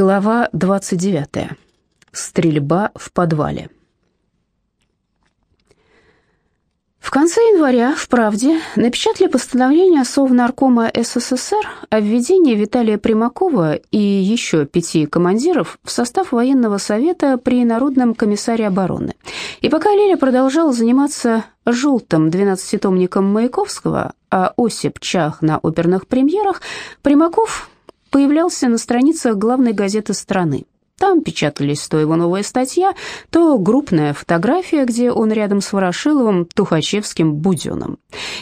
Глава 29. Стрельба в подвале. В конце января в «Правде» напечатали постановление Совнаркома СССР о введении Виталия Примакова и еще пяти командиров в состав военного совета при Народном комиссаре обороны. И пока Лиля продолжала заниматься желтым двенадцатитомником Маяковского, а Осип чах на оперных премьерах, Примаков появлялся на страницах главной газеты страны. Там печатались то его новая статья, то группная фотография, где он рядом с Ворошиловым, Тухачевским, Буденным.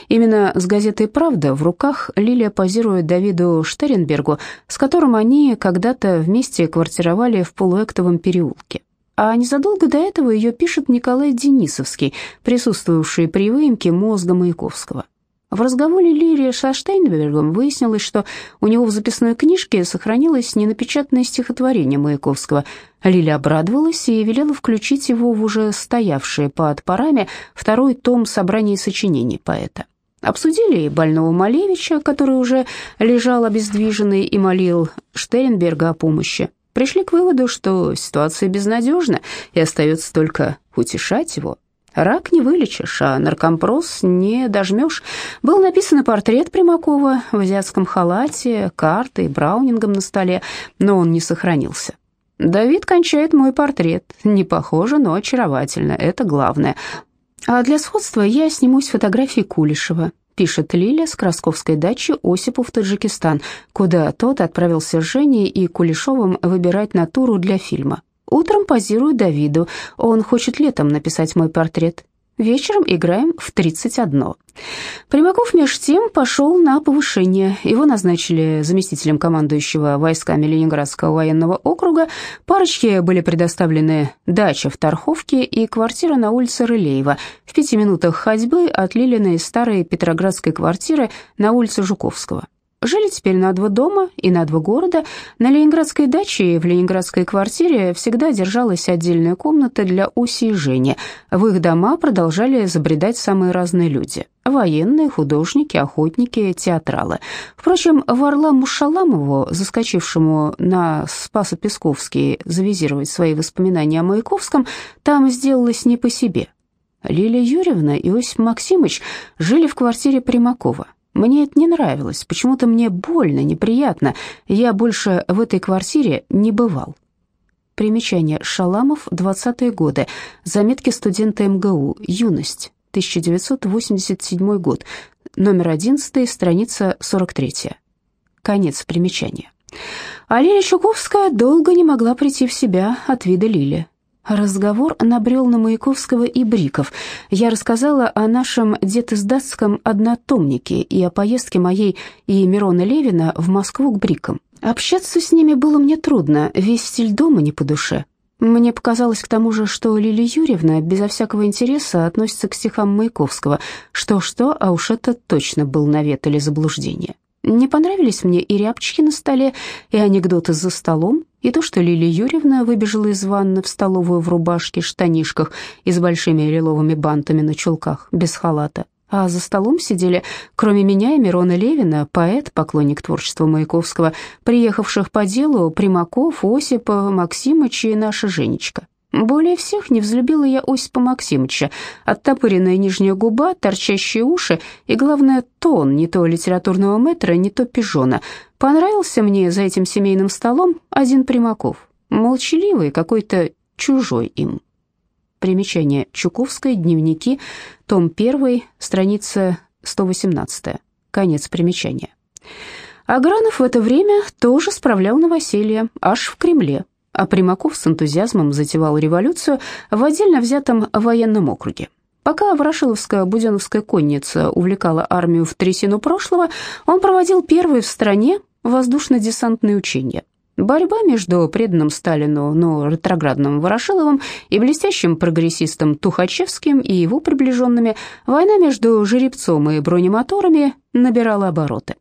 Именно с газетой «Правда» в руках Лилия позирует Давиду Штеренбергу, с которым они когда-то вместе квартировали в полуэктовом переулке. А незадолго до этого ее пишет Николай Денисовский, присутствовавший при выемке мозга Маяковского. В разговоре Лирии со Штейнбергом выяснилось, что у него в записной книжке сохранилось ненапечатанное стихотворение Маяковского. Лиля обрадовалась и велела включить его в уже стоявший под парами второй том собраний сочинений поэта. Обсудили и больного Малевича, который уже лежал обездвиженный и молил Штернберга о помощи. Пришли к выводу, что ситуация безнадежна, и остается только утешать его. Рак не вылечишь, а наркомпроз не дожмешь. Был написан портрет Примакова в азиатском халате, картой, браунингом на столе, но он не сохранился. Давид кончает мой портрет. Не похоже, но очаровательно, это главное. А для сходства я снимусь фотографии Кулешева, пишет Лиля с Красковской дачи Осипу в Таджикистан, куда тот отправился с Женей и Кулешовым выбирать натуру для фильма. Утром позирую Давиду, он хочет летом написать мой портрет. Вечером играем в 31. Примаков меж тем пошел на повышение. Его назначили заместителем командующего войсками Ленинградского военного округа. Парочке были предоставлены дача в Тарховке и квартира на улице Рылеева, в пяти минутах ходьбы от Лилиной старой петроградской квартиры на улице Жуковского. Жили теперь на два дома и на два города. На ленинградской даче и в ленинградской квартире всегда держалась отдельная комната для Уси и Жени. В их дома продолжали забредать самые разные люди. Военные, художники, охотники, театралы. Впрочем, Варламу Шаламову, заскочившему на Спасо-Песковский завизировать свои воспоминания о Маяковском, там сделалось не по себе. Лилия Юрьевна и Осип Максимович жили в квартире Примакова. Мне это не нравилось, почему-то мне больно, неприятно. Я больше в этой квартире не бывал. Примечание. Шаламов, 20-е годы. Заметки студента МГУ. Юность. 1987 год. Номер 11, страница 43. Конец примечания. А Чуковская долго не могла прийти в себя от вида Лили. Разговор набрел на Маяковского и Бриков. Я рассказала о нашем детиздатском однотомнике и о поездке моей и Мирона Левина в Москву к Брикам. Общаться с ними было мне трудно, весь стиль дома не по душе. Мне показалось к тому же, что Лилия Юрьевна безо всякого интереса относится к стихам Маяковского. Что-что, а уж это точно был навет или заблуждение. Не понравились мне и рябчики на столе, и анекдоты за столом, и то, что Лилия Юрьевна выбежала из ванны в столовую в рубашке, штанишках и с большими лиловыми бантами на чулках, без халата. А за столом сидели, кроме меня и Мирона Левина, поэт, поклонник творчества Маяковского, приехавших по делу Примаков, Осипа, Максимыч и наша Женечка. Более всех не взлюбила я Осипа Максимовича. Оттопыренная нижняя губа, торчащие уши и, главное, тон не то литературного метра, не то пижона. Понравился мне за этим семейным столом один Примаков, молчаливый, какой-то чужой им. Примечание. Чуковская, дневники, том 1, страница 118. Конец примечания. Агранов в это время тоже справлял новоселье, аж в Кремле а Примаков с энтузиазмом затевал революцию в отдельно взятом военном округе. Пока Ворошиловская Буденовская конница увлекала армию в трясину прошлого, он проводил первые в стране воздушно-десантные учения. Борьба между преданным Сталину, но ретроградным Ворошиловым и блестящим прогрессистом Тухачевским и его приближенными, война между жеребцом и бронемоторами набирала обороты.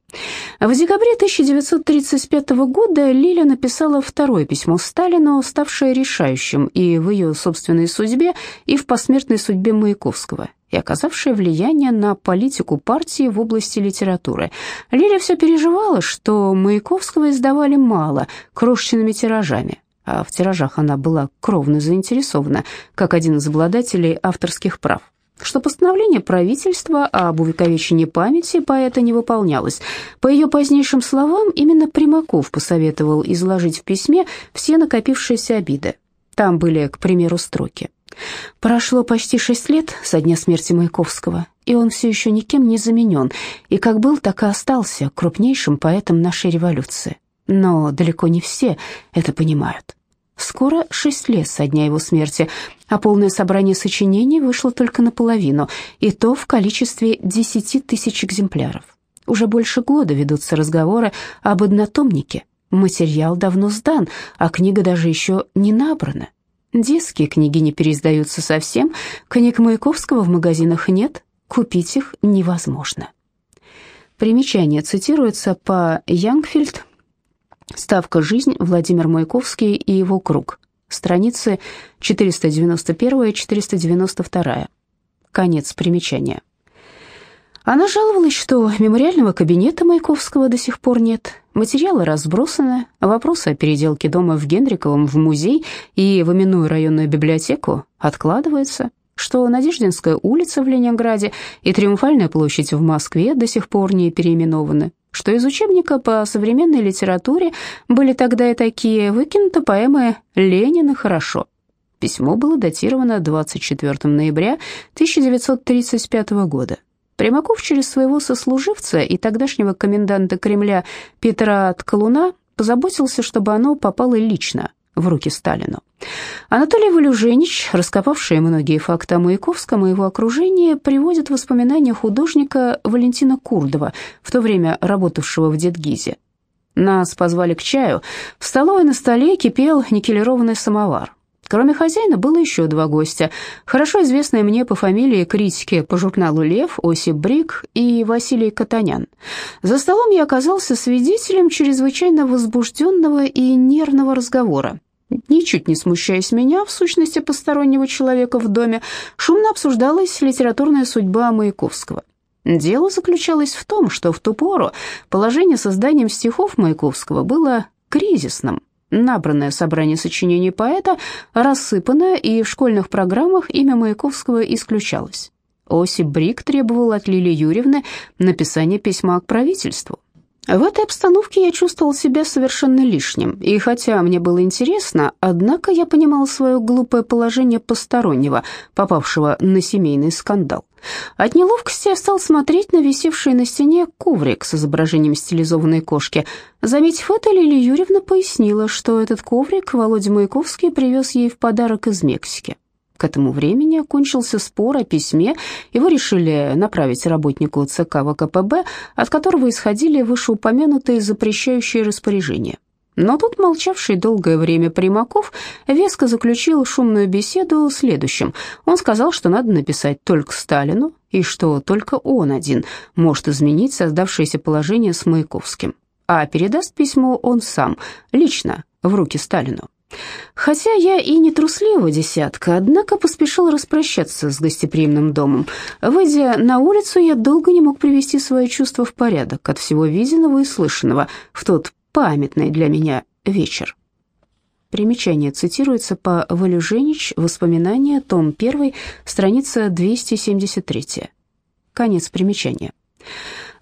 В декабре 1935 года Лиля написала второе письмо Сталину, ставшее решающим и в ее собственной судьбе, и в посмертной судьбе Маяковского, и оказавшее влияние на политику партии в области литературы. Лиля все переживала, что Маяковского издавали мало, крошечными тиражами, а в тиражах она была кровно заинтересована, как один из обладателей авторских прав что постановление правительства об увековечении памяти поэта не выполнялось. По ее позднейшим словам, именно Примаков посоветовал изложить в письме все накопившиеся обиды. Там были, к примеру, строки. Прошло почти шесть лет со дня смерти Маяковского, и он все еще никем не заменен, и как был, так и остался крупнейшим поэтом нашей революции. Но далеко не все это понимают. Скоро шесть лет со дня его смерти, а полное собрание сочинений вышло только наполовину, и то в количестве десяти тысяч экземпляров. Уже больше года ведутся разговоры об однотомнике. Материал давно сдан, а книга даже еще не набрана. Детские книги не переиздаются совсем, книг Маяковского в магазинах нет, купить их невозможно. Примечание цитируется по Янгфельд, Ставка «Жизнь», Владимир Маяковский и его круг. Страницы 491-492. Конец примечания. Она жаловалась, что мемориального кабинета Маяковского до сих пор нет, материалы разбросаны, вопросы о переделке дома в Генриковом в музей и в именную районную библиотеку откладываются, что Надеждинская улица в Ленинграде и Триумфальная площадь в Москве до сих пор не переименованы, что из учебника по современной литературе были тогда и такие выкинуты поэмы Ленина хорошо. Письмо было датировано 24 ноября 1935 года. Примаков через своего сослуживца и тогдашнего коменданта Кремля Петра Ткалуна позаботился, чтобы оно попало лично в руки Сталину. Анатолий Валюженич, раскопавший многие факты о Маяковском и его окружении, приводит воспоминания художника Валентина Курдова, в то время работавшего в Дедгизе. Нас позвали к чаю. В столовой на столе кипел никелированный самовар. Кроме хозяина было еще два гостя, хорошо известные мне по фамилии критики по журналу «Лев» Осип Брик и Василий Катанян. За столом я оказался свидетелем чрезвычайно возбужденного и нервного разговора. Ничуть не смущаясь меня, в сущности постороннего человека в доме, шумно обсуждалась литературная судьба Маяковского. Дело заключалось в том, что в ту пору положение с изданием стихов Маяковского было кризисным. Набранное собрание сочинений поэта рассыпано, и в школьных программах имя Маяковского исключалось. Осип Брик требовал от Лилии Юрьевны написания письма к правительству. В этой обстановке я чувствовал себя совершенно лишним, и хотя мне было интересно, однако я понимал свое глупое положение постороннего, попавшего на семейный скандал. От неловкости я стал смотреть на висевший на стене коврик с изображением стилизованной кошки. Заметив это, Лилия Юрьевна пояснила, что этот коврик Володя Маяковский привез ей в подарок из Мексики. К этому времени окончился спор о письме, его решили направить работнику ЦК ВКПБ, от которого исходили вышеупомянутые запрещающие распоряжения. Но тут молчавший долгое время Примаков веско заключил шумную беседу следующим. Он сказал, что надо написать только Сталину, и что только он один может изменить создавшееся положение с Маяковским, а передаст письмо он сам, лично, в руки Сталину. Хотя я и не трусливого десятка, однако поспешил распрощаться с гостеприимным домом. Выйдя на улицу, я долго не мог привести свои чувства в порядок от всего виденного и слышанного в тот памятный для меня вечер. Примечание цитируется по Валюженич, воспоминания, том 1, страница 273. Конец примечания.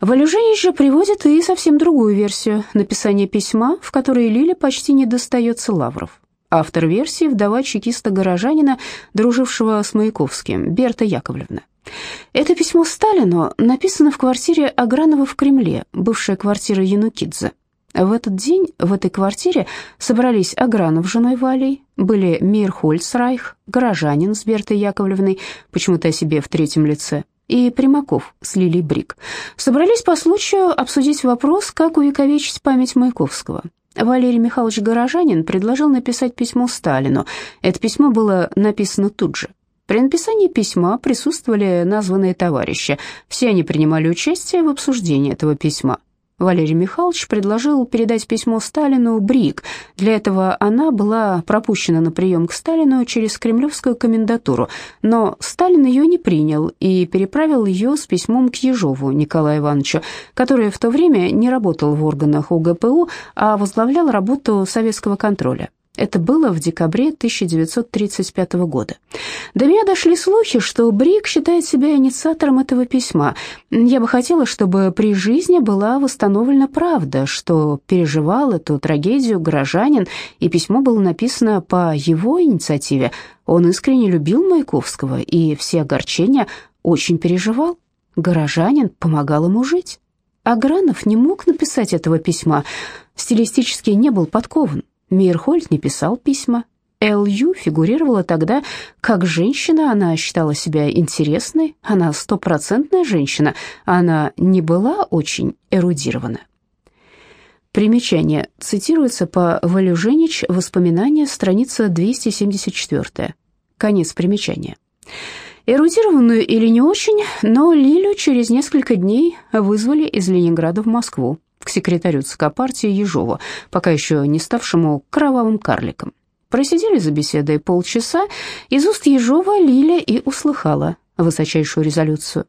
Валюженич же приводит и совсем другую версию написания письма, в которой Лиле почти не достается лавров. Автор версии – вдова чекиста-горожанина, дружившего с Маяковским, Берта Яковлевна. Это письмо Сталину написано в квартире Агранова в Кремле, бывшая квартира Янукидзе. В этот день в этой квартире собрались Агранов с женой Валей, были Мирхольц Райх, горожанин с Бертой Яковлевной, почему-то о себе в третьем лице, и Примаков с Лилией Брик. Собрались по случаю обсудить вопрос, как увековечить память Маяковского. Валерий Михайлович Горожанин предложил написать письмо Сталину. Это письмо было написано тут же. При написании письма присутствовали названные товарищи. Все они принимали участие в обсуждении этого письма. Валерий Михайлович предложил передать письмо Сталину Брик. Для этого она была пропущена на прием к Сталину через кремлевскую комендатуру, но Сталин ее не принял и переправил ее с письмом к Ежову Николаю Ивановичу, который в то время не работал в органах УГПУ, а возглавлял работу советского контроля. Это было в декабре 1935 года. До меня дошли слухи, что Брик считает себя инициатором этого письма. Я бы хотела, чтобы при жизни была восстановлена правда, что переживал эту трагедию горожанин, и письмо было написано по его инициативе. Он искренне любил Маяковского и все огорчения очень переживал. Горожанин помогал ему жить. Агранов не мог написать этого письма, стилистически не был подкован. Мейерхольд не писал письма. Л.Ю. фигурировала тогда как женщина, она считала себя интересной, она стопроцентная женщина, она не была очень эрудирована. Примечание. Цитируется по Валюженич «Воспоминания», страница 274. Конец примечания. Эрудированную или не очень, но Лилю через несколько дней вызвали из Ленинграда в Москву к секретарю ЦК партии Ежову, пока еще не ставшему кровавым карликом. Просидели за беседой полчаса, из уст Ежова Лиля и услыхала высочайшую резолюцию.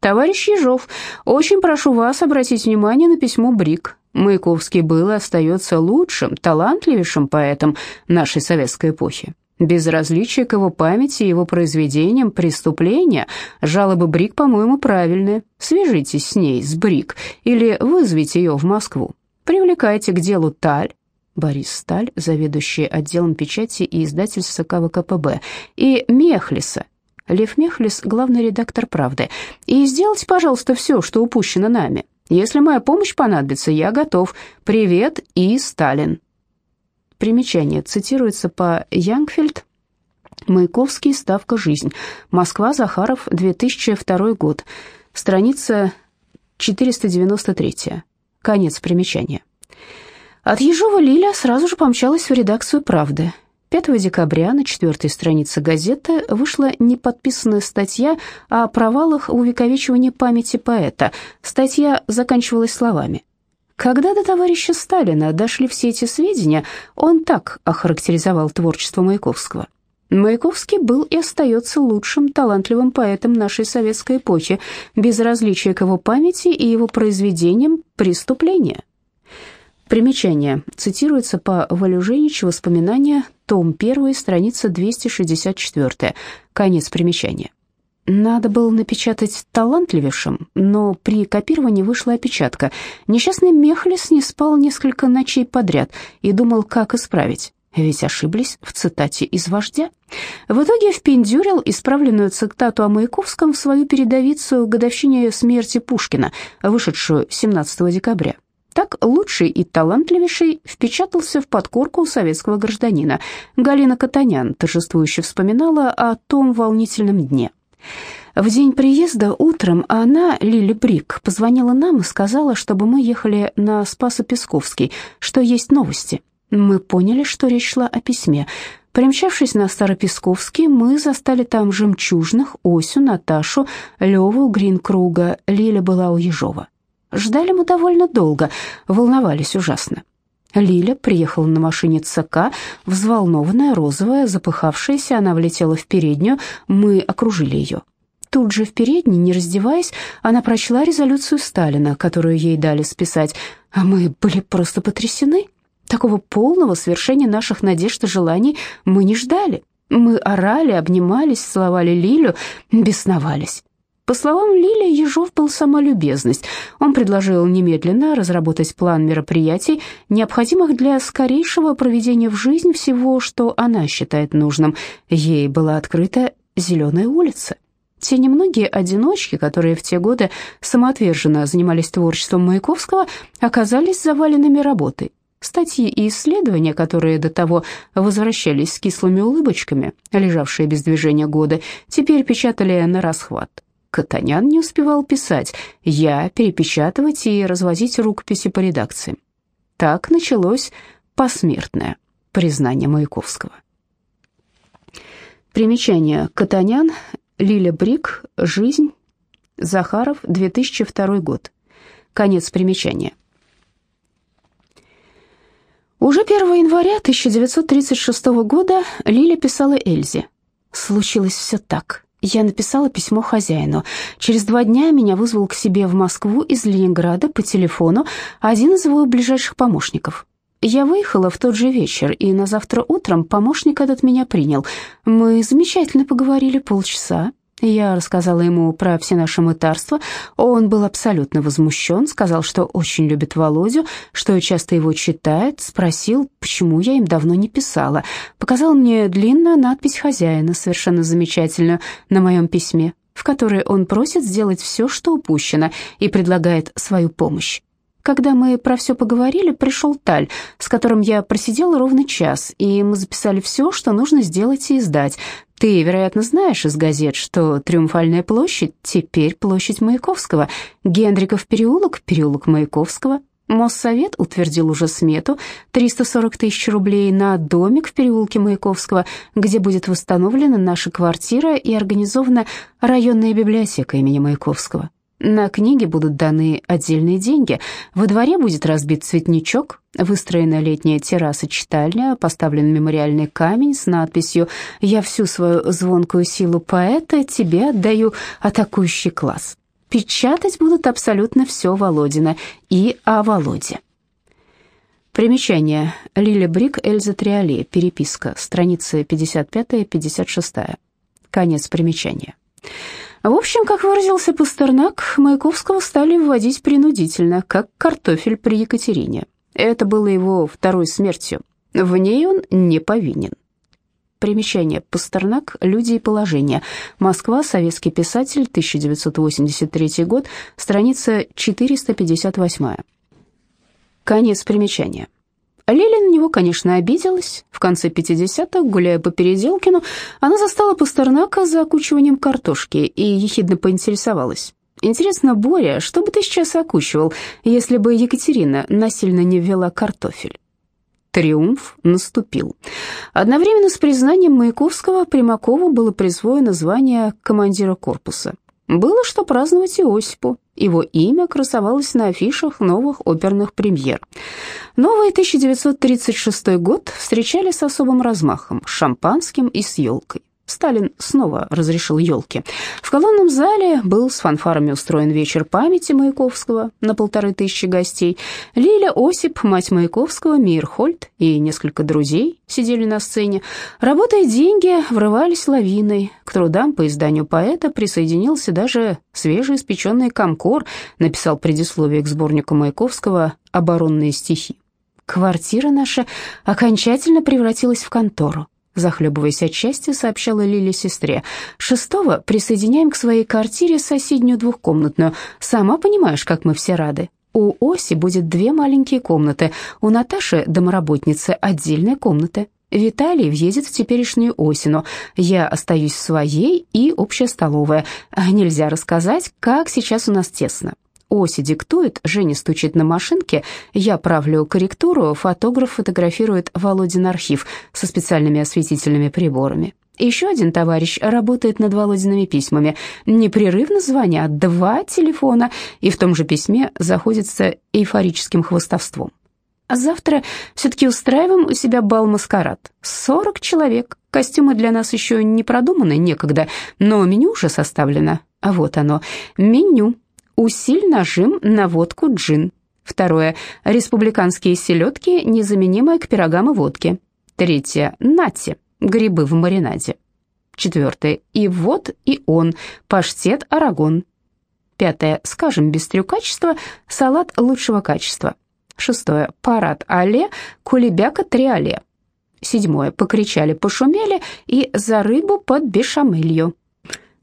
«Товарищ Ежов, очень прошу вас обратить внимание на письмо Брик. Маяковский был и остается лучшим, талантливейшим поэтом нашей советской эпохи. Безразличие к его памяти и его произведениям преступления. Жалобы Брик, по-моему, правильные. Свяжитесь с ней, с Брик, или вызовите ее в Москву. Привлекайте к делу Таль, Борис Сталь, заведующий отделом печати и издательства ЦК ВКПБ, и Мехлиса, Лев Мехлис, главный редактор «Правды». И сделайте, пожалуйста, все, что упущено нами. Если моя помощь понадобится, я готов. Привет и Сталин. Примечание. Цитируется по Янгфельд. Маяковский. Ставка «Жизнь». Москва. Захаров. 2002 год. Страница 493. Конец примечания. От Ежова Лиля сразу же помчалась в редакцию «Правды». 5 декабря на четвертой странице газеты вышла неподписанная статья о провалах в увековечивании памяти поэта. Статья заканчивалась словами когда до товарища Сталина дошли все эти сведения, он так охарактеризовал творчество Маяковского. Маяковский был и остается лучшим талантливым поэтом нашей советской эпохи, безразличие к его памяти и его произведениям преступления. Примечание. Цитируется по Валюженичу воспоминания, том 1, страница 264. Конец примечания. Надо было напечатать талантливейшим, но при копировании вышла опечатка. Несчастный Мехлис не спал несколько ночей подряд и думал, как исправить. Ведь ошиблись в цитате из «Вождя». В итоге впендюрил исправленную цитату о Маяковском в свою передовицу годовщине смерти Пушкина, вышедшую 17 декабря. Так лучший и талантливейший впечатался в подкорку советского гражданина. Галина Катанян торжествующе вспоминала о том волнительном дне. В день приезда утром она, Лили Брик, позвонила нам и сказала, чтобы мы ехали на Спасо-Песковский, что есть новости. Мы поняли, что речь шла о письме. Примчавшись на Старопесковский, мы застали там жемчужных, Осю, Наташу, Леву, Гринкруга, Лиля была у Ежова. Ждали мы довольно долго, волновались ужасно. Лиля приехала на машине ЦК, взволнованная, розовая, запыхавшаяся, она влетела в переднюю, мы окружили ее. Тут же в передней, не раздеваясь, она прочла резолюцию Сталина, которую ей дали списать, а мы были просто потрясены. Такого полного свершения наших надежд и желаний мы не ждали. Мы орали, обнимались, целовали Лилю, бесновались. По словам Лили, Ежов был сама любезность. Он предложил немедленно разработать план мероприятий, необходимых для скорейшего проведения в жизнь всего, что она считает нужным. Ей была открыта «Зеленая улица». Те немногие одиночки, которые в те годы самоотверженно занимались творчеством Маяковского, оказались заваленными работой. Статьи и исследования, которые до того возвращались с кислыми улыбочками, лежавшие без движения годы, теперь печатали на расхват. Катанян не успевал писать, я перепечатывать и развозить рукописи по редакции. Так началось посмертное признание Маяковского. Примечание. Катанян, Лиля Брик, «Жизнь», Захаров, 2002 год. Конец примечания. Уже 1 января 1936 года Лиля писала Эльзе. «Случилось все так. Я написала письмо хозяину. Через два дня меня вызвал к себе в Москву из Ленинграда по телефону один из его ближайших помощников. Я выехала в тот же вечер, и на завтра утром помощник этот меня принял. Мы замечательно поговорили полчаса. Я рассказала ему про все наши мытарства. Он был абсолютно возмущен, сказал, что очень любит Володю, что часто его читает, спросил, почему я им давно не писала. Показал мне длинную надпись хозяина, совершенно замечательную, на моем письме, в которой он просит сделать все, что упущено, и предлагает свою помощь. Когда мы про все поговорили, пришел Таль, с которым я просидела ровно час, и мы записали все, что нужно сделать и издать. Ты, вероятно, знаешь из газет, что Триумфальная площадь теперь площадь Маяковского, Генриков переулок – переулок Маяковского. Моссовет утвердил уже смету 340 тысяч рублей на домик в переулке Маяковского, где будет восстановлена наша квартира и организована районная библиотека имени Маяковского. На книги будут даны отдельные деньги. Во дворе будет разбит цветничок, выстроена летняя терраса-читальня, поставлен мемориальный камень с надписью «Я всю свою звонкую силу поэта тебе отдаю атакующий класс». Печатать будут абсолютно все Володина и о Володе. Примечание. Лиля Брик, Эльза Триоле. Переписка. Страницы 55-56. Конец примечания. В общем, как выразился Пастернак, Маяковского стали вводить принудительно, как картофель при Екатерине. Это было его второй смертью. В ней он не повинен. Примечание. Пастернак. Люди и положение. Москва. Советский писатель. 1983 год. Страница 458. Конец примечания. Лиля на него, конечно, обиделась. В конце 50-х, гуляя по Переделкину, она застала Пастернака за окучиванием картошки и ехидно поинтересовалась. «Интересно, Боря, что бы ты сейчас окучивал, если бы Екатерина насильно не ввела картофель?» Триумф наступил. Одновременно с признанием Маяковского Примакову было присвоено звание командира корпуса. Было что праздновать и. Его имя красовалось на афишах новых оперных премьер. Новый 1936 год встречали с особым размахом, шампанским и с елкой. Сталин снова разрешил елки. В колонном зале был с фанфарами устроен вечер памяти Маяковского на полторы тысячи гостей. Лиля Осип, мать Маяковского, Мейерхольд и несколько друзей сидели на сцене. Работая деньги, врывались лавиной. К трудам по изданию поэта присоединился даже свежеиспеченный комкор, написал предисловие к сборнику Маяковского «Оборонные стихи». Квартира наша окончательно превратилась в контору. Захлебываясь от счастья, сообщала Лили сестре. «Шестого присоединяем к своей квартире соседнюю двухкомнатную. Сама понимаешь, как мы все рады. У Оси будет две маленькие комнаты, у Наташи, домоработницы, отдельная комната. Виталий въедет в теперешнюю Осину. Я остаюсь в своей и общая столовая. Нельзя рассказать, как сейчас у нас тесно. Оси диктует, Женя стучит на машинке, я правлю корректуру, фотограф фотографирует Володин архив со специальными осветительными приборами. Еще один товарищ работает над Володиными письмами. Непрерывно звонят два телефона, и в том же письме заходится эйфорическим хвостовством. А завтра все-таки устраиваем у себя бал-маскарад. Сорок человек. Костюмы для нас еще не продуманы, некогда, но меню уже составлено. А вот оно, меню. Усиль нажим на водку джин. Второе. Республиканские селедки, незаменимые к пирогам и водке. Третье. Нати. Грибы в маринаде. Четвертое. И вот, и он. Паштет арагон. Пятое. Скажем без трюкачества, салат лучшего качества. Шестое. Парад але, кулебяка триале. Седьмое. Покричали, пошумели и за рыбу под бешамелью.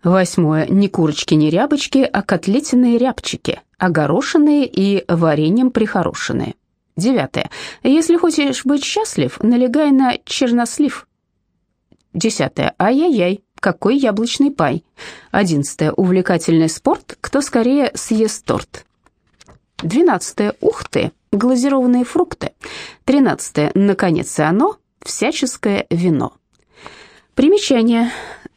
Восьмое. Не курочки, не рябочки, а котлетиные рябчики, огорошенные и вареньем прихорошенные. Девятое. Если хочешь быть счастлив, налегай на чернослив. Десятое. Ай-яй-яй, какой яблочный пай. Одиннадцатое. Увлекательный спорт, кто скорее съест торт. Двенадцатое. Ух ты, глазированные фрукты. Тринадцатое. Наконец и оно, всяческое вино. Примечание.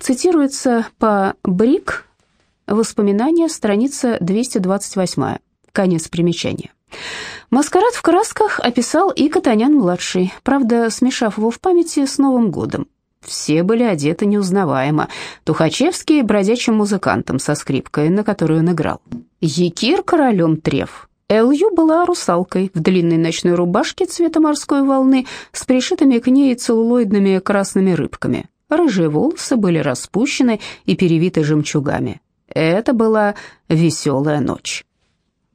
Цитируется по Брик «Воспоминания», страница 228, конец примечания. Маскарад в красках описал и Катанян-младший, правда, смешав его в памяти с Новым годом. Все были одеты неузнаваемо. Тухачевский бродячим музыкантом со скрипкой, на которую он играл. Якир королем трев. Элью была русалкой в длинной ночной рубашке цвета морской волны с пришитыми к ней целлулоидными красными рыбками. Рыжие волосы были распущены и перевиты жемчугами. Это была веселая ночь.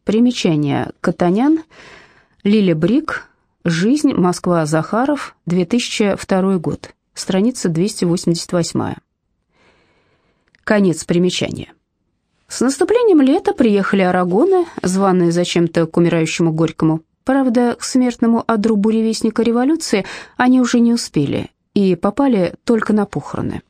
Примечание. Катанян, Лиля Брик, «Жизнь. Москва. Захаров. 2002 год». Страница 288. Конец примечания. С наступлением лета приехали арагоны, званые зачем-то к умирающему Горькому. Правда, к смертному одру буревестника революции они уже не успели и попали только на похороны.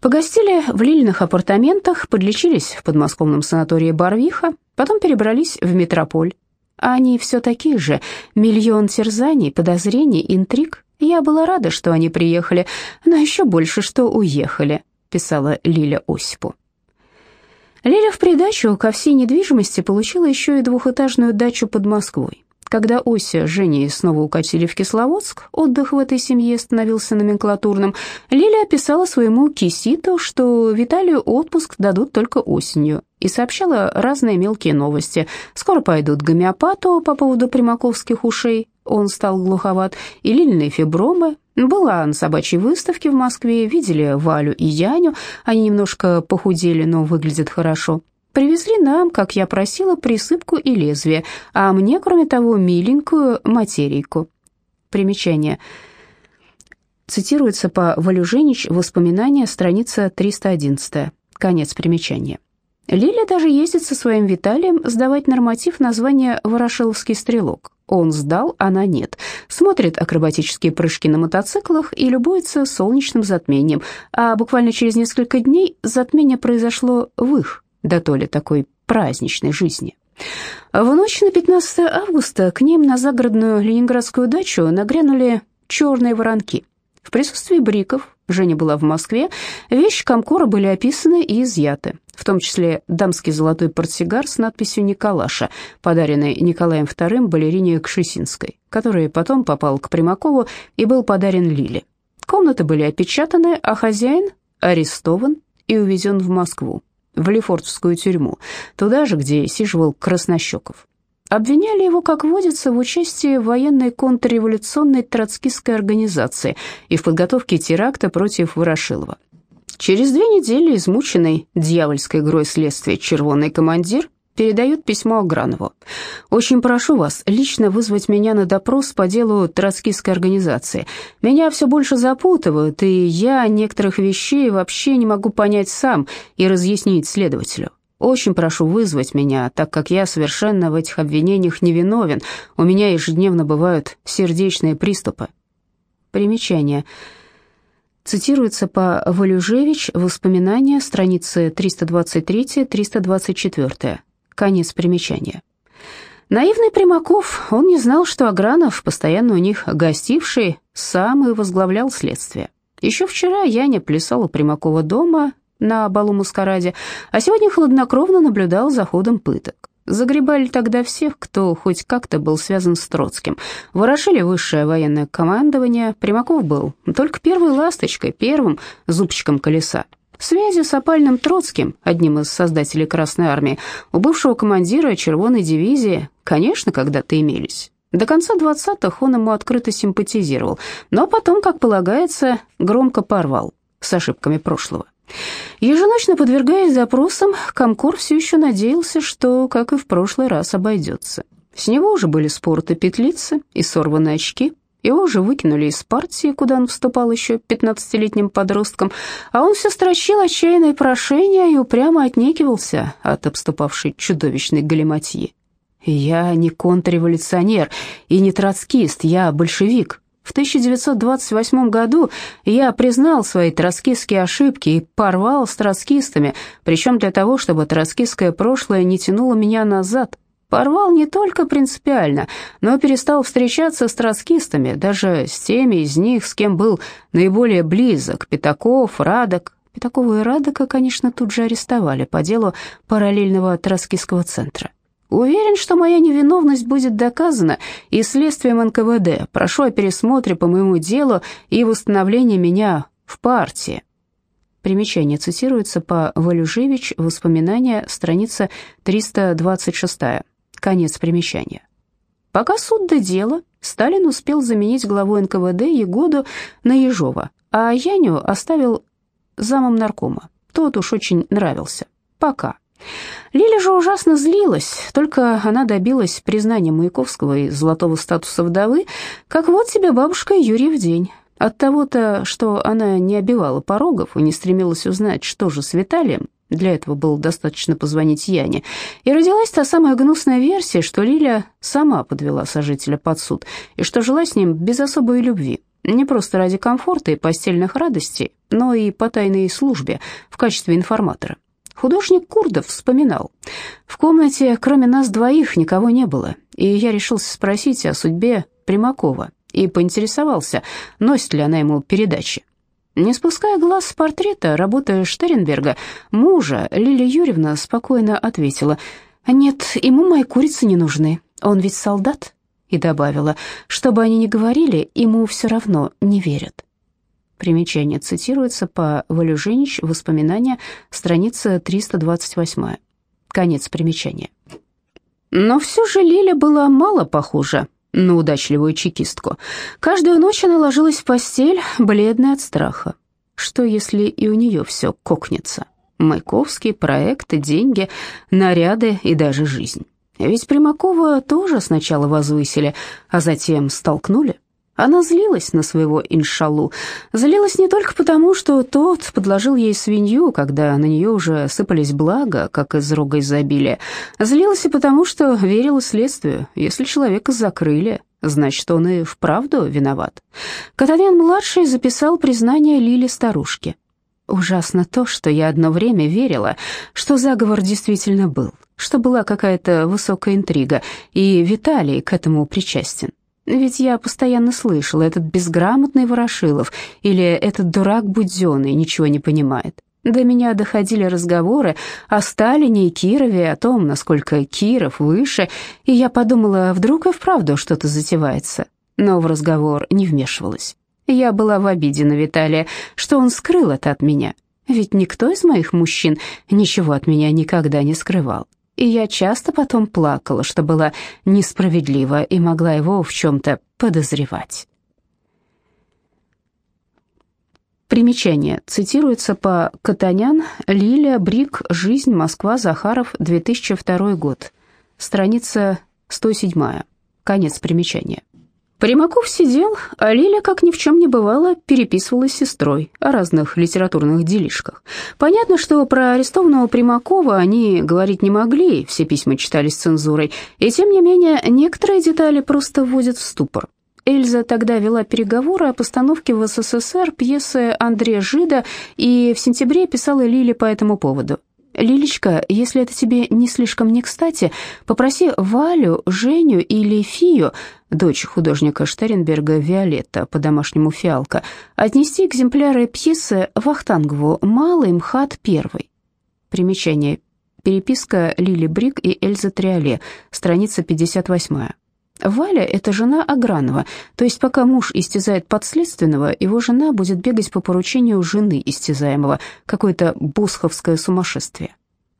Погостили в лильных апартаментах, подлечились в подмосковном санатории Барвиха, потом перебрались в метрополь. Они все такие же, миллион терзаний, подозрений, интриг. Я была рада, что они приехали, но еще больше, что уехали, писала Лиля Осипу. Лиля в придачу ко всей недвижимости получила еще и двухэтажную дачу под Москвой. Когда Ося с Женей снова укатили в Кисловодск, отдых в этой семье становился номенклатурным, Лиля описала своему киситу, что Виталию отпуск дадут только осенью, и сообщала разные мелкие новости. Скоро пойдут к гомеопату по поводу примаковских ушей, он стал глуховат, и лильные фибромы. Была на собачьей выставке в Москве, видели Валю и Яню, они немножко похудели, но выглядят хорошо. Привезли нам, как я просила, присыпку и лезвие, а мне, кроме того, миленькую материйку. Примечание. Цитируется по Валюженич воспоминания, страница 311. Конец примечания. Лиля даже ездит со своим Виталием сдавать норматив названия «Ворошиловский стрелок». Он сдал, она нет. Смотрит акробатические прыжки на мотоциклах и любуется солнечным затмением. А буквально через несколько дней затмение произошло в их да то ли такой праздничной жизни. В ночь на 15 августа к ним на загородную ленинградскую дачу нагрянули черные воронки. В присутствии бриков, Женя была в Москве, вещи Комкора были описаны и изъяты, в том числе дамский золотой портсигар с надписью «Николаша», подаренный Николаем II балерине Кшесинской, который потом попал к Примакову и был подарен Лиле. Комнаты были опечатаны, а хозяин арестован и увезен в Москву в Лефортовскую тюрьму, туда же, где сиживал Краснощеков. Обвиняли его, как водится, в участии в военной контрреволюционной троцкистской организации и в подготовке теракта против Ворошилова. Через две недели измученный дьявольской игрой следствия червонный командир передают письмо Агранову. «Очень прошу вас лично вызвать меня на допрос по делу троцкистской организации. Меня все больше запутывают, и я некоторых вещей вообще не могу понять сам и разъяснить следователю. Очень прошу вызвать меня, так как я совершенно в этих обвинениях невиновен. У меня ежедневно бывают сердечные приступы». Примечание. Цитируется по Валюжевич «Воспоминания», страницы 323-324. Конец примечания. Наивный Примаков, он не знал, что Агранов, постоянно у них гостивший, сам и возглавлял следствие. Еще вчера Яня плясал у Примакова дома на балу маскараде, а сегодня хладнокровно наблюдал за ходом пыток. Загребали тогда всех, кто хоть как-то был связан с Троцким. Ворошили высшее военное командование. Примаков был только первой ласточкой, первым зубчиком колеса. Связи с опальным Троцким, одним из создателей Красной Армии, у бывшего командира Червоной дивизии, конечно, когда-то имелись. До конца 20-х он ему открыто симпатизировал, но потом, как полагается, громко порвал с ошибками прошлого. Еженочно подвергаясь запросам, Комкор все еще надеялся, что, как и в прошлый раз, обойдется. С него уже были спорты петлицы и сорванные очки, его уже выкинули из партии, куда он вступал еще пятнадцатилетним подростком, а он все строчил отчаянные прошения и упрямо отнекивался от обступавшей чудовищной галиматьи. «Я не контрреволюционер и не троцкист, я большевик», в 1928 году я признал свои троцкистские ошибки и порвал с троцкистами, причем для того, чтобы троцкистское прошлое не тянуло меня назад. Порвал не только принципиально, но перестал встречаться с троцкистами, даже с теми из них, с кем был наиболее близок, Пятаков, Радок. Пятакова и Радока, конечно, тут же арестовали по делу параллельного троцкистского центра. Уверен, что моя невиновность будет доказана и следствием НКВД. Прошу о пересмотре по моему делу и восстановлении меня в партии. Примечание цитируется по Валюжевич, воспоминания, страница 326. Конец примечания. Пока суд до дела, Сталин успел заменить главу НКВД Егоду на Ежова, а Яню оставил замом наркома. Тот уж очень нравился. Пока. Лиля же ужасно злилась, только она добилась признания Маяковского и золотого статуса вдовы, как вот тебе бабушка Юрий в день. От того-то, что она не обивала порогов и не стремилась узнать, что же с Виталием, для этого было достаточно позвонить Яне, и родилась та самая гнусная версия, что Лиля сама подвела сожителя под суд, и что жила с ним без особой любви, не просто ради комфорта и постельных радостей, но и по тайной службе в качестве информатора. Художник Курдов вспоминал. «В комнате, кроме нас двоих, никого не было, и я решился спросить о судьбе Примакова и поинтересовался, носит ли она ему передачи. Не спуская глаз с портрета работы Штернберга, мужа, Лилия Юрьевна спокойно ответила, «Нет, ему мои курицы не нужны, он ведь солдат», и добавила, «Что бы они ни говорили, ему все равно не верят». Примечание цитируется по Валюженич, воспоминания, страница 328. Конец примечания. Но все же Лиля была мало похожа на удачливую чекистку. Каждую ночь она ложилась в постель, бледная от страха. Что, если и у нее все кокнется? Маяковский, проекты, деньги, наряды и даже жизнь. Ведь Примакова тоже сначала возвысили, а затем столкнули. Она злилась на своего иншалу. Злилась не только потому, что тот подложил ей свинью, когда на нее уже сыпались блага, как из рога изобилия. Злилась и потому, что верила следствию. Если человека закрыли, значит, он и вправду виноват. Катанян-младший записал признание Лили старушке. «Ужасно то, что я одно время верила, что заговор действительно был, что была какая-то высокая интрига, и Виталий к этому причастен. Ведь я постоянно слышала, этот безграмотный Ворошилов или этот дурак Буденный ничего не понимает. До меня доходили разговоры о Сталине и Кирове, о том, насколько Киров выше, и я подумала, вдруг и вправду что-то затевается. Но в разговор не вмешивалась. Я была в обиде на Виталия, что он скрыл это от меня. Ведь никто из моих мужчин ничего от меня никогда не скрывал и я часто потом плакала, что была несправедлива и могла его в чем-то подозревать. Примечание. Цитируется по Катанян, Лилия, Брик, «Жизнь, Москва, Захаров, 2002 год». Страница 107. Конец примечания. Примаков сидел, а Лиля, как ни в чем не бывало, переписывалась с сестрой о разных литературных делишках. Понятно, что про арестованного Примакова они говорить не могли, все письма читались цензурой, и тем не менее некоторые детали просто вводят в ступор. Эльза тогда вела переговоры о постановке в СССР пьесы Андрея Жида и в сентябре писала Лиле по этому поводу. «Лилечка, если это тебе не слишком не кстати, попроси Валю, Женю или Фию, дочь художника Штернберга Виолетта, по-домашнему фиалка, отнести экземпляры пьесы Вахтангову «Малый МХАТ первый». Примечание. Переписка Лили Брик и Эльзы Триоле, страница 58. Валя – это жена Агранова, то есть пока муж истязает подследственного, его жена будет бегать по поручению жены истязаемого, какое-то босховское сумасшествие.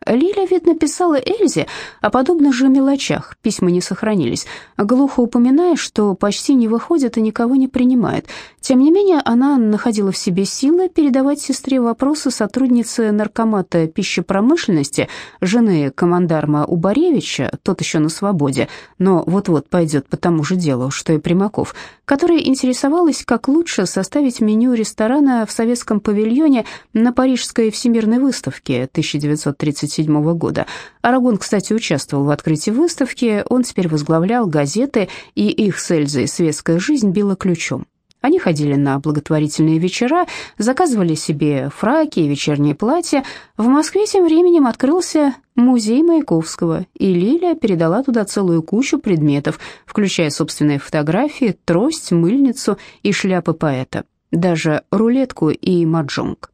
Лиля, видно, писала Эльзе о подобных же мелочах, письма не сохранились, глухо упоминая, что почти не выходит и никого не принимает. Тем не менее, она находила в себе силы передавать сестре вопросы сотрудницы наркомата пищепромышленности, жены командарма Убаревича, тот еще на свободе, но вот-вот пойдет по тому же делу, что и Примаков, которая интересовалась, как лучше составить меню ресторана в советском павильоне на Парижской всемирной выставке 1937 1937 года. Арагон, кстати, участвовал в открытии выставки, он теперь возглавлял газеты, и их с Эльзой светская жизнь била ключом. Они ходили на благотворительные вечера, заказывали себе фраки и вечерние платья. В Москве тем временем открылся музей Маяковского, и Лилия передала туда целую кучу предметов, включая собственные фотографии, трость, мыльницу и шляпы поэта, даже рулетку и маджонг.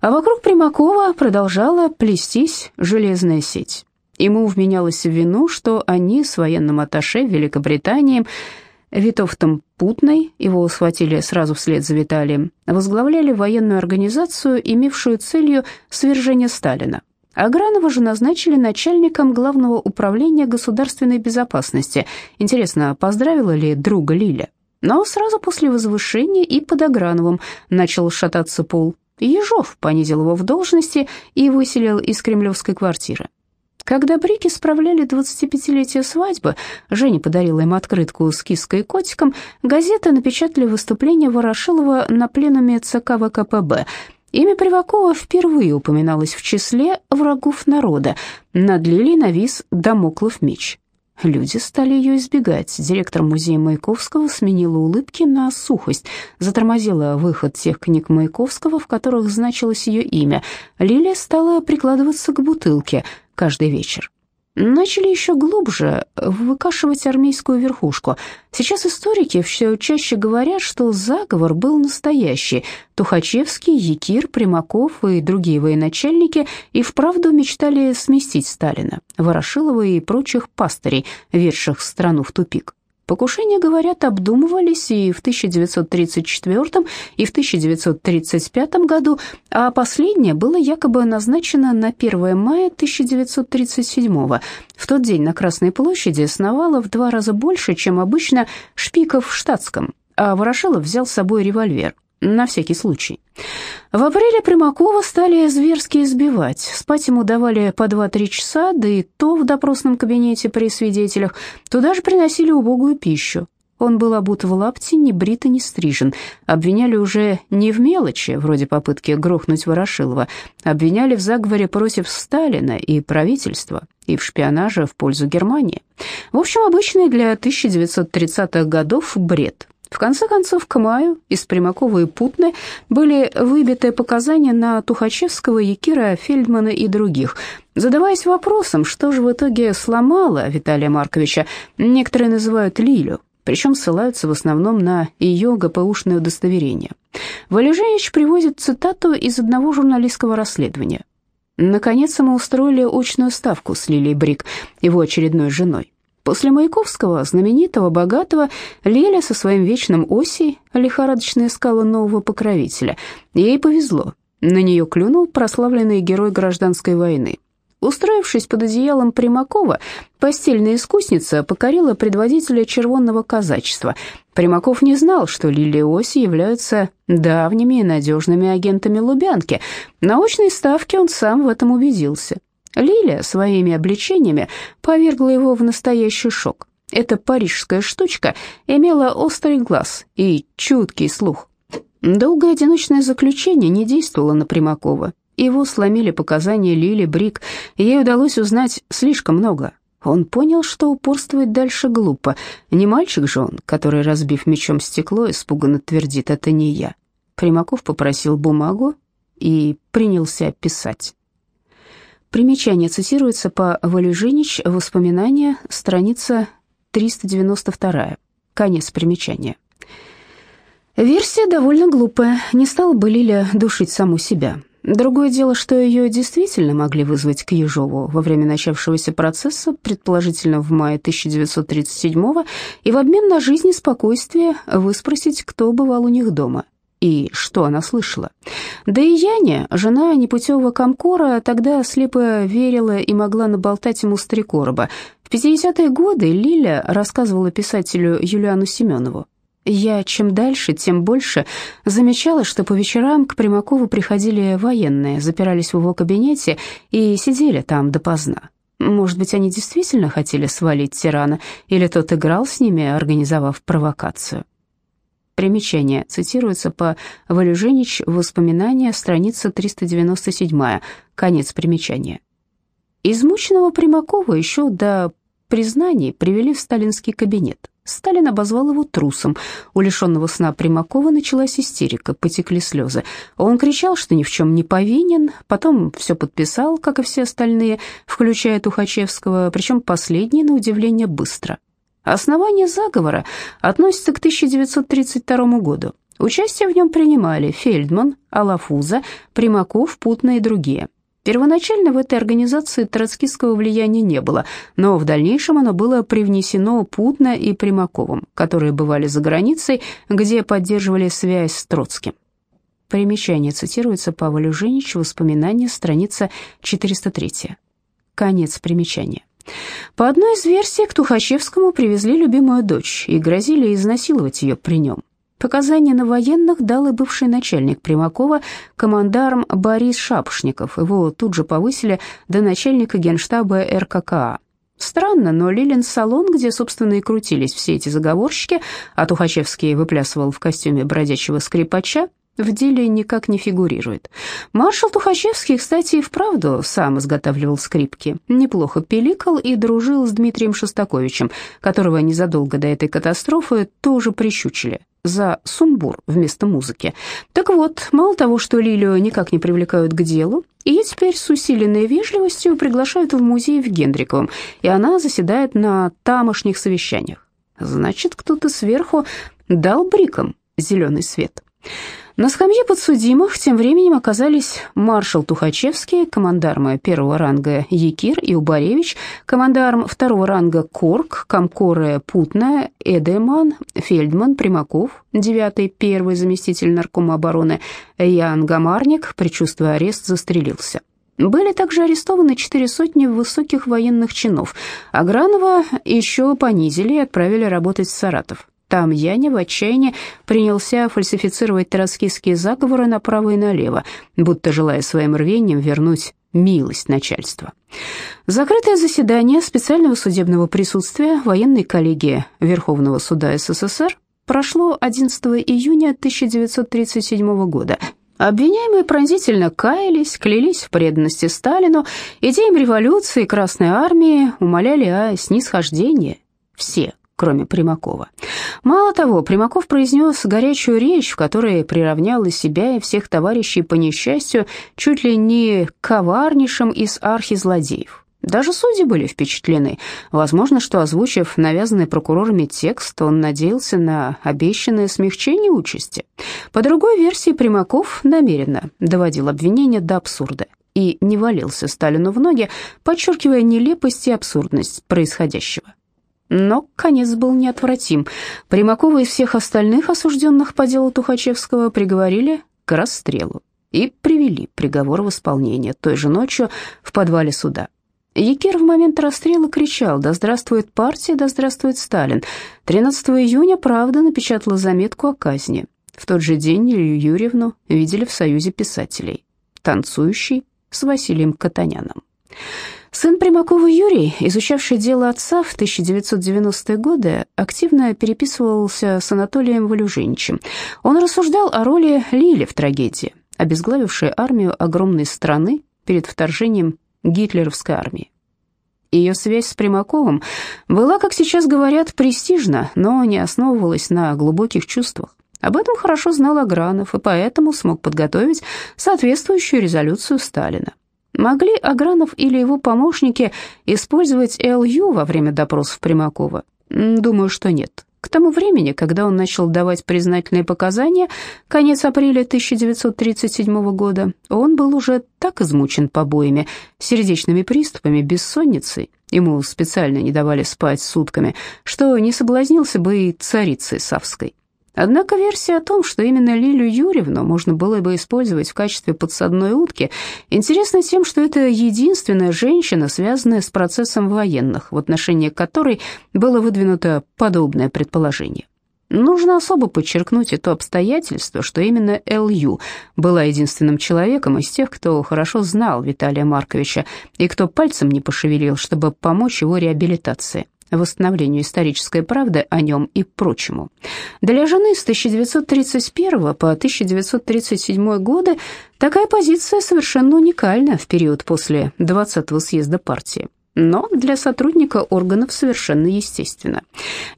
А вокруг Примакова продолжала плестись железная сеть. Ему вменялось в вину, что они с военным атташе Великобританией Витовтом Путной, его схватили сразу вслед за Виталием, возглавляли военную организацию, имевшую целью свержение Сталина. Агранова же назначили начальником Главного управления государственной безопасности. Интересно, поздравила ли друга Лиля? Но сразу после возвышения и под Аграновым начал шататься пол. Ежов понизил его в должности и выселил из кремлевской квартиры. Когда Брики справляли 25-летие свадьбы, Женя подарила им открытку с киской и котиком, газеты напечатали выступление Ворошилова на пленуме ЦК ВКПБ. Имя Привакова впервые упоминалось в числе врагов народа. Над Лилией навис Дамоклов меч. Люди стали ее избегать. Директор музея Маяковского сменила улыбки на сухость, затормозила выход тех книг Маяковского, в которых значилось ее имя. Лилия стала прикладываться к бутылке – каждый вечер. Начали еще глубже выкашивать армейскую верхушку. Сейчас историки все чаще говорят, что заговор был настоящий. Тухачевский, Якир, Примаков и другие военачальники и вправду мечтали сместить Сталина, Ворошилова и прочих пастырей, ведших страну в тупик. Покушения, говорят, обдумывались и в 1934 и в 1935 году, а последнее было якобы назначено на 1 мая 1937 В тот день на Красной площади сновало в два раза больше, чем обычно, шпиков в штатском, а Ворошилов взял с собой револьвер на всякий случай. В апреле Примакова стали зверски избивать. Спать ему давали по 2-3 часа, да и то в допросном кабинете при свидетелях. Туда же приносили убогую пищу. Он был обут в лапти, не брит и не стрижен. Обвиняли уже не в мелочи, вроде попытки грохнуть Ворошилова. Обвиняли в заговоре против Сталина и правительства, и в шпионаже в пользу Германии. В общем, обычный для 1930-х годов бред. В конце концов, к маю из Примакова и Путны были выбиты показания на Тухачевского, Якира, Фельдмана и других. Задаваясь вопросом, что же в итоге сломало Виталия Марковича, некоторые называют Лилю, причем ссылаются в основном на ее ГПУшное удостоверение. Валежевич приводит цитату из одного журналистского расследования. «Наконец мы устроили очную ставку с Лилией Брик, его очередной женой. После Маяковского, знаменитого, богатого, Леля со своим вечным осей лихорадочно искала нового покровителя. Ей повезло. На нее клюнул прославленный герой гражданской войны. Устроившись под одеялом Примакова, постельная искусница покорила предводителя червонного казачества. Примаков не знал, что Лили и Оси являются давними и надежными агентами Лубянки. На очной ставке он сам в этом убедился. Лилия своими обличениями повергла его в настоящий шок. Эта парижская штучка имела острый глаз и чуткий слух. Долгое одиночное заключение не действовало на Примакова. Его сломили показания Лили Брик, ей удалось узнать слишком много. Он понял, что упорствовать дальше глупо. Не мальчик же он, который, разбив мечом стекло, испуганно твердит «это не я». Примаков попросил бумагу и принялся писать. Примечание цитируется по Валюжинич, воспоминания, страница 392. Конец примечания. Версия довольно глупая. Не стала бы Лиля душить саму себя. Другое дело, что ее действительно могли вызвать к Ежову во время начавшегося процесса, предположительно в мае 1937 и в обмен на жизнь и спокойствие выспросить, кто бывал у них дома и что она слышала. Да и Яня, жена непутевого комкора, тогда слепо верила и могла наболтать ему с три. В 50-е годы Лиля рассказывала писателю Юлиану Семенову. Я чем дальше, тем больше замечала, что по вечерам к Примакову приходили военные, запирались в его кабинете и сидели там допоздна. Может быть, они действительно хотели свалить тирана, или тот играл с ними, организовав провокацию. Примечание. Цитируется по Валюженич «Воспоминания», страница 397, конец примечания. Измученного Примакова еще до признаний привели в сталинский кабинет. Сталин обозвал его трусом. У лишенного сна Примакова началась истерика, потекли слезы. Он кричал, что ни в чем не повинен, потом все подписал, как и все остальные, включая Тухачевского, причем последний, на удивление, быстро. Основание заговора относится к 1932 году. Участие в нем принимали Фельдман, Алафуза, Примаков, Путна и другие. Первоначально в этой организации троцкистского влияния не было, но в дальнейшем оно было привнесено Путно и Примаковым, которые бывали за границей, где поддерживали связь с Троцким. Примечание цитируется Павел Женич, воспоминания, страница 403. Конец примечания. По одной из версий, к Тухачевскому привезли любимую дочь и грозили изнасиловать ее при нем. Показания на военных дал и бывший начальник Примакова, командарм Борис Шапошников. Его тут же повысили до начальника генштаба РККА. Странно, но Лилин салон, где, собственно, и крутились все эти заговорщики, а Тухачевский выплясывал в костюме бродячего скрипача, в деле никак не фигурирует. Маршал Тухачевский, кстати, и вправду сам изготавливал скрипки, неплохо пиликал и дружил с Дмитрием Шостаковичем, которого незадолго до этой катастрофы тоже прищучили за сумбур вместо музыки. Так вот, мало того, что Лилию никак не привлекают к делу, ее теперь с усиленной вежливостью приглашают в музей в Гендриковом, и она заседает на тамошних совещаниях. Значит, кто-то сверху дал брикам зеленый свет. На скамье подсудимых тем временем оказались маршал Тухачевский, командармы первого ранга Якир и Убаревич, командарм второго ранга Корк, комкоры Путная, Эдеман, Фельдман, Примаков, девятый первый заместитель наркома обороны Ян Гамарник, предчувствуя арест, застрелился. Были также арестованы четыре сотни высоких военных чинов. Агранова еще понизили и отправили работать в Саратов. Там Яня в отчаянии принялся фальсифицировать троцкистские заговоры направо и налево, будто желая своим рвением вернуть милость начальства. Закрытое заседание специального судебного присутствия военной коллегии Верховного суда СССР прошло 11 июня 1937 года. Обвиняемые пронзительно каялись, клялись в преданности Сталину, идеям революции Красной Армии, умоляли о снисхождении. Все, кроме Примакова. Мало того, Примаков произнес горячую речь, в которой приравнял и себя, и всех товарищей по несчастью чуть ли не коварнейшим из архизлодеев. Даже судьи были впечатлены. Возможно, что, озвучив навязанный прокурорами текст, он надеялся на обещанное смягчение участи. По другой версии, Примаков намеренно доводил обвинение до абсурда и не валился Сталину в ноги, подчеркивая нелепость и абсурдность происходящего. Но конец был неотвратим. Примакова и всех остальных осужденных по делу Тухачевского приговорили к расстрелу и привели приговор в исполнение той же ночью в подвале суда. Якир в момент расстрела кричал «Да здравствует партия, да здравствует Сталин!». 13 июня «Правда» напечатала заметку о казни. В тот же день Илью Юрьевну видели в Союзе писателей, танцующий с Василием Катаняном. Сын Примакова Юрий, изучавший дело отца в 1990-е годы, активно переписывался с Анатолием Валюжиничем. Он рассуждал о роли Лили в трагедии, обезглавившей армию огромной страны перед вторжением гитлеровской армии. Ее связь с Примаковым была, как сейчас говорят, престижна, но не основывалась на глубоких чувствах. Об этом хорошо знал Агранов и поэтому смог подготовить соответствующую резолюцию Сталина. Могли Агранов или его помощники использовать ЛЮ во время допросов Примакова? Думаю, что нет. К тому времени, когда он начал давать признательные показания, конец апреля 1937 года, он был уже так измучен побоями, сердечными приступами, бессонницей, ему специально не давали спать сутками, что не соблазнился бы и царицей Савской. Однако версия о том, что именно Лилю Юрьевну можно было бы использовать в качестве подсадной утки, интересна тем, что это единственная женщина, связанная с процессом военных, в отношении которой было выдвинуто подобное предположение. Нужно особо подчеркнуть это обстоятельство, что именно Л.Ю. была единственным человеком из тех, кто хорошо знал Виталия Марковича и кто пальцем не пошевелил, чтобы помочь его реабилитации восстановлению исторической правды о нем и прочему. Для жены с 1931 по 1937 годы такая позиция совершенно уникальна в период после 20-го съезда партии но для сотрудника органов совершенно естественно.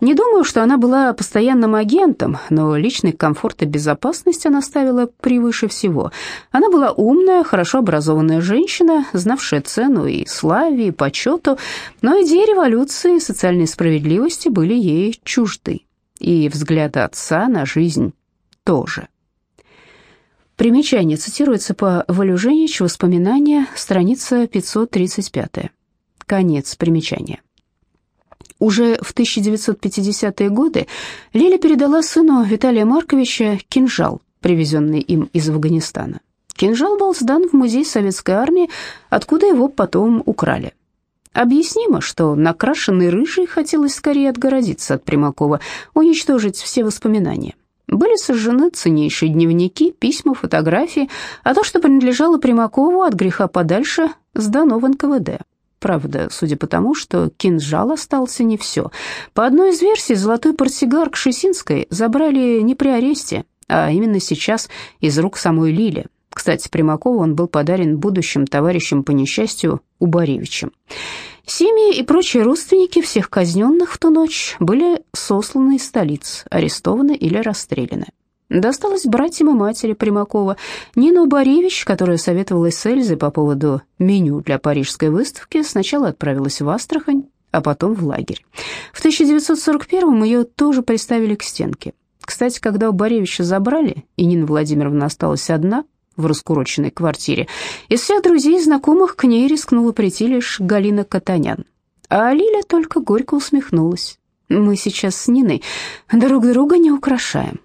Не думаю, что она была постоянным агентом, но личный комфорт и безопасность она ставила превыше всего. Она была умная, хорошо образованная женщина, знавшая цену и славе, и почету, но идеи революции и социальной справедливости были ей чужды, и взгляды отца на жизнь тоже. Примечание цитируется по Валюженич, воспоминания, страница 535. Конец примечания. Уже в 1950-е годы Лиля передала сыну Виталия Марковича кинжал, привезенный им из Афганистана. Кинжал был сдан в музей советской армии, откуда его потом украли. Объяснимо, что накрашенный рыжий хотелось скорее отгородиться от Примакова, уничтожить все воспоминания. Были сожжены ценнейшие дневники, письма, фотографии, а то, что принадлежало Примакову, от греха подальше сдано в НКВД. Правда, судя по тому, что кинжал остался не все. По одной из версий, золотой портсигар Кшесинской забрали не при аресте, а именно сейчас из рук самой Лили. Кстати, Примакову он был подарен будущим товарищем по несчастью Убаревичем. Семьи и прочие родственники всех казненных в ту ночь были сосланы из столиц, арестованы или расстреляны. Досталось братьям и матери Примакова. Нина Убаревич, которая советовалась с Эльзой по поводу меню для парижской выставки, сначала отправилась в Астрахань, а потом в лагерь. В 1941-м ее тоже приставили к стенке. Кстати, когда Убаревича забрали, и Нина Владимировна осталась одна в раскуроченной квартире, из всех друзей и знакомых к ней рискнула прийти лишь Галина Катанян. А Лиля только горько усмехнулась. «Мы сейчас с Ниной друг друга не украшаем».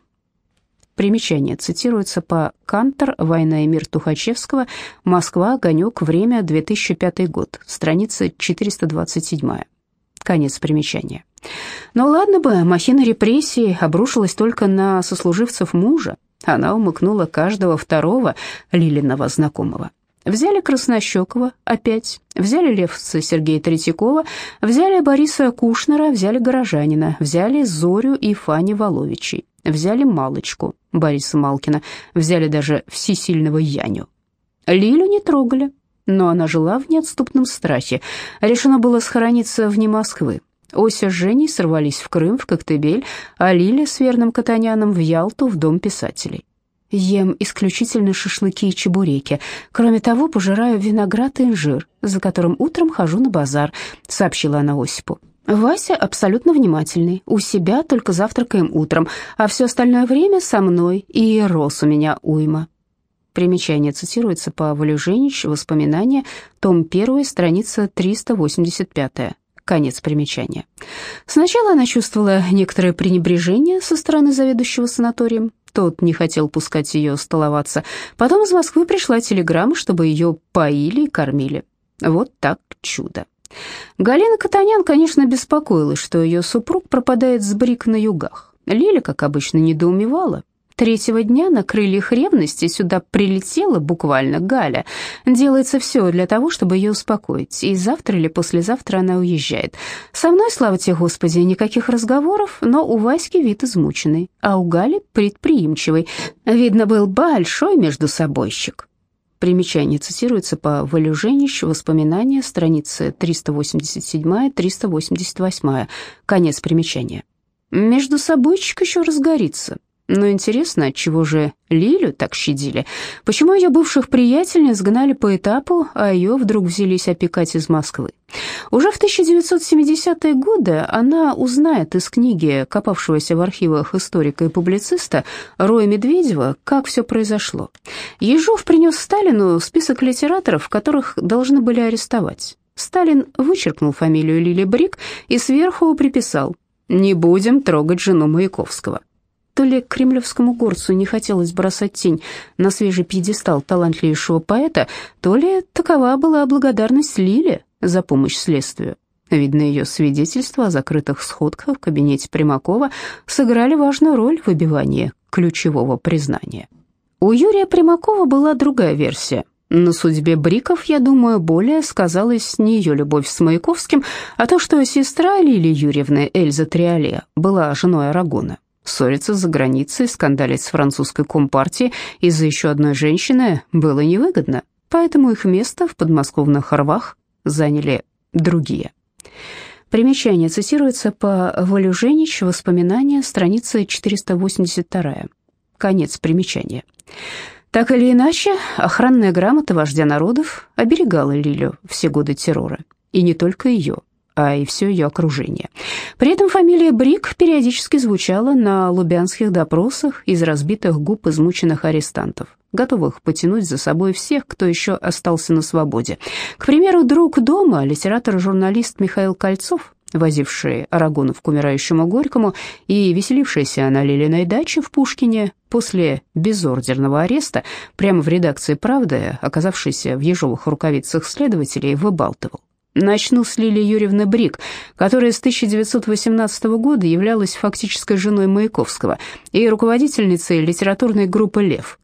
Примечание. Цитируется по Кантор, «Война и мир» Тухачевского, Москва, Огонек, время. 2005 год, страница 427. Конец примечания. Ну ладно бы, махина репрессий обрушилась только на сослуживцев мужа. Она умыкнула каждого второго Лилиного знакомого. Взяли Краснощекова опять, взяли Левца Сергея Третьякова, взяли Бориса Кушнера, взяли Горожанина, взяли Зорю и Фани Воловичей, взяли Малочку, Бориса Малкина, взяли даже всесильного Яню. Лилю не трогали, но она жила в неотступном страхе. Решено было схорониться вне Москвы. Ося с Женей сорвались в Крым, в Коктебель, а Лиля с верным Катаняном в Ялту, в Дом писателей. Ем исключительно шашлыки и чебуреки. Кроме того, пожираю виноград и инжир, за которым утром хожу на базар», — сообщила она Осипу. Вася абсолютно внимательный. У себя только завтракаем утром, а все остальное время со мной, и рос у меня уйма. Примечание цитируется по Валюженич, воспоминания, том 1, страница 385. Конец примечания. Сначала она чувствовала некоторое пренебрежение со стороны заведующего санаторием. Тот не хотел пускать ее столоваться. Потом из Москвы пришла телеграмма, чтобы ее поили и кормили. Вот так чудо. Галина Катанян, конечно, беспокоилась, что ее супруг пропадает с брик на югах. Лиля, как обычно, недоумевала. Третьего дня на крыльях ревности сюда прилетела буквально Галя. Делается все для того, чтобы ее успокоить, и завтра или послезавтра она уезжает. Со мной, слава тебе, Господи, никаких разговоров, но у Васьки вид измученный, а у Гали предприимчивый. Видно, был большой между собойщик. Примечание цитируется по Валюженищу, воспоминания, страницы 387-388, конец примечания. Между собойчик еще разгорится. Но интересно, от чего же Лилю так щадили? Почему ее бывших приятельниц сгнали по этапу, а ее вдруг взялись опекать из Москвы? Уже в 1970-е годы она узнает из книги копавшегося в архивах историка и публициста Роя Медведева, как все произошло. Ежов принес Сталину список литераторов, которых должны были арестовать. Сталин вычеркнул фамилию Лили Брик и сверху приписал «Не будем трогать жену Маяковского». То ли кремлевскому горцу не хотелось бросать тень на свежий пьедестал талантливейшего поэта, то ли такова была благодарность Лиле за помощь следствию. Видно, ее свидетельства о закрытых сходках в кабинете Примакова сыграли важную роль в выбивании ключевого признания. У Юрия Примакова была другая версия. На судьбе Бриков, я думаю, более сказалась не ее любовь с Маяковским, а то, что сестра Лилии Юрьевны, Эльза Триоле, была женой Арагона. Ссориться за границей, скандалить с французской компартией из-за еще одной женщины было невыгодно, поэтому их место в подмосковных рвах заняли другие. Примечание цитируется по Валюженич, воспоминания, страница 482. Конец примечания. Так или иначе, охранная грамота вождя народов оберегала Лилю все годы террора. И не только ее. А и все ее окружение. При этом фамилия Брик периодически звучала на лубянских допросах из разбитых губ измученных арестантов, готовых потянуть за собой всех, кто еще остался на свободе. К примеру, друг дома, литератор-журналист Михаил Кольцов, возивший Арагонов к умирающему Горькому и веселившийся на Лилиной даче в Пушкине после безордерного ареста прямо в редакции «Правды», оказавшийся в ежовых рукавицах следователей, выбалтывал. Начну с Лилии Юрьевны Брик, которая с 1918 года являлась фактической женой Маяковского и руководительницей литературной группы «Лев».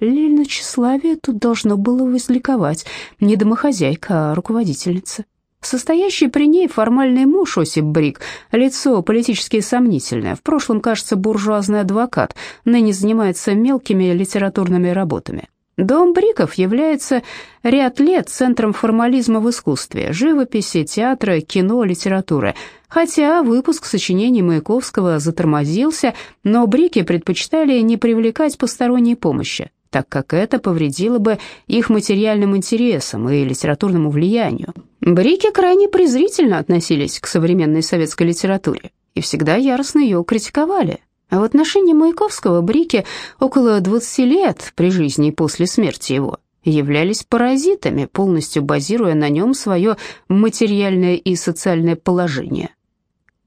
Лилина тщеславие тут должно было возликовать, не домохозяйка, а руководительница. Состоящий при ней формальный муж Осип Брик, лицо политически сомнительное, в прошлом, кажется, буржуазный адвокат, ныне занимается мелкими литературными работами. Дом Бриков является ряд лет центром формализма в искусстве, живописи, театра, кино, литературы. Хотя выпуск сочинений Маяковского затормозился, но Брики предпочитали не привлекать посторонней помощи, так как это повредило бы их материальным интересам и литературному влиянию. Брики крайне презрительно относились к современной советской литературе и всегда яростно ее критиковали. А в отношении Маяковского Брики около 20 лет при жизни и после смерти его являлись паразитами, полностью базируя на нем свое материальное и социальное положение.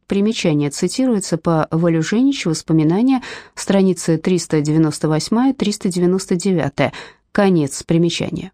Примечание цитируется по Валюженич, воспоминания, страницы 398-399, конец примечания.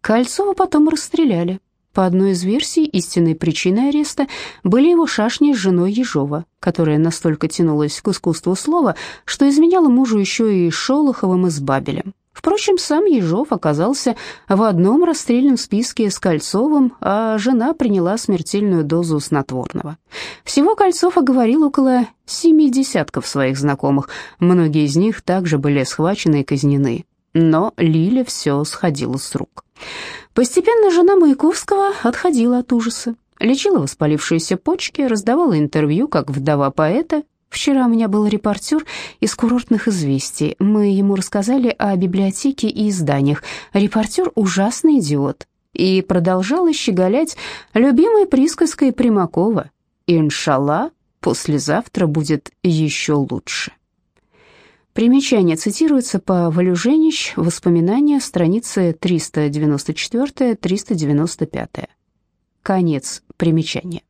Кольцова потом расстреляли. По одной из версий, истинной причиной ареста были его шашни с женой Ежова, которая настолько тянулась к искусству слова, что изменяла мужу еще и Шолоховым и с Бабелем. Впрочем, сам Ежов оказался в одном расстрельном списке с Кольцовым, а жена приняла смертельную дозу снотворного. Всего Кольцов оговорил около семи десятков своих знакомых, многие из них также были схвачены и казнены. Но Лиле все сходило с рук. Постепенно жена Маяковского отходила от ужаса, лечила воспалившиеся почки, раздавала интервью как вдова поэта. Вчера у меня был репортер из курортных известий. Мы ему рассказали о библиотеке и изданиях. Репортер ужасный идиот. И продолжала щеголять любимой присказкой Примакова. «Иншалла, послезавтра будет еще лучше». Примечание цитируется по Валюженич, воспоминания, страницы 394-395. Конец примечания.